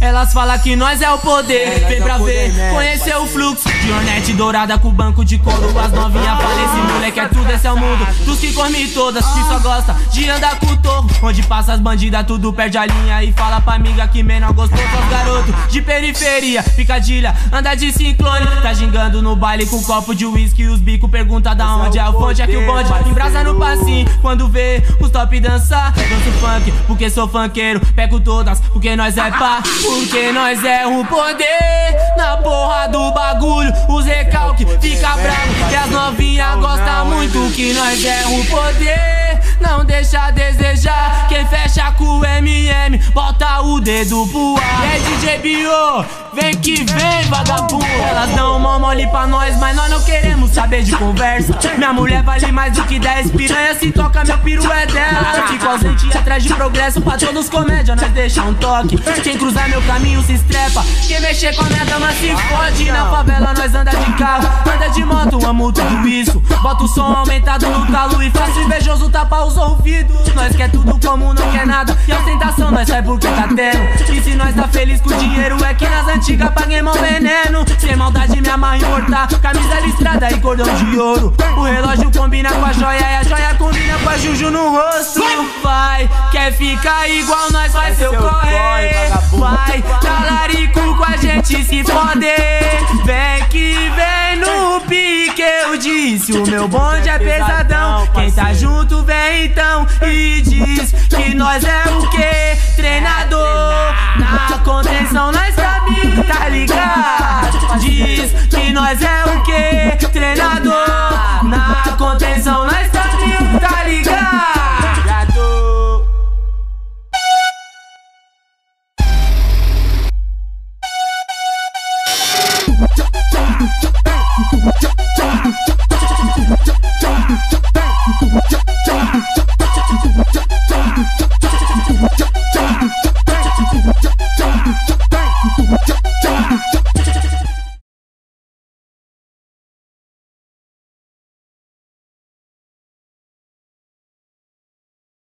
Elas falam que nós é o poder, vem pra ver, conhecer o fluxo. Dionete dourada com banco de couro, as novinhas esse moleque é tudo, esse é o mundo. Dos que come todas, que só gosta de andar com o torro. Onde passa as bandidas, tudo perde a linha. E fala pra amiga que menor gostou, só garoto de periferia, picadilha, anda de ciclone. Tá gingando no baile com copo de uísque os bico pergunta da onde é o fonte, é que o bonde embrasa no passinho. Quando vê os top dançar, danço funk, porque sou funkeiro. Pego todas, porque nós é pá. Porque nós é o poder na porra do bagulho. Os recalque fica bravo. Que as novinhas gostam muito. Que nós é o poder. Não bota o dedo pro ar. É DJ Bio, vem que vem, vagabundo. Elas dão uma mole pra nós, mas nós não queremos saber de conversa. Minha mulher vale mais do que 10 piranha. Se toca, meu piru é dela. Fico ausente atrás de progresso pra todos comédia. Nós deixa um toque. Quem cruzar meu caminho se estrepa. Quem mexer com a minha dama se fode. Na favela nós anda de carro, anda de moto, amo tudo isso. Bota o som aumentado no talo e faço invejoso tapar os ouvidos. Nós quer tudo como não quer nada. E a ostentação nós sai porque tá tendo. E se nós tá feliz com o dinheiro é que nas antigas paguei mão veneno. Sem maldade me amarra em hortar. Camisa listrada e cordão de ouro. O relógio combina com a joia e a joia combina com a juju no rosto. Vai, quer ficar igual nós, faz seu corre. Vai, talarico com a gente se foder. Vem que vem no pique, eu disse. O meu bonde é pesadão. Quem tá junto vem então e diz que nós é Diz que nós é o que? Treinador Na contenção nós tá trio, tá ligado? Jump,